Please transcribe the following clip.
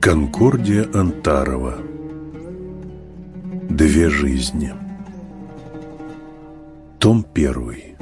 Конкордия Антарова. Две жизни. Том первый.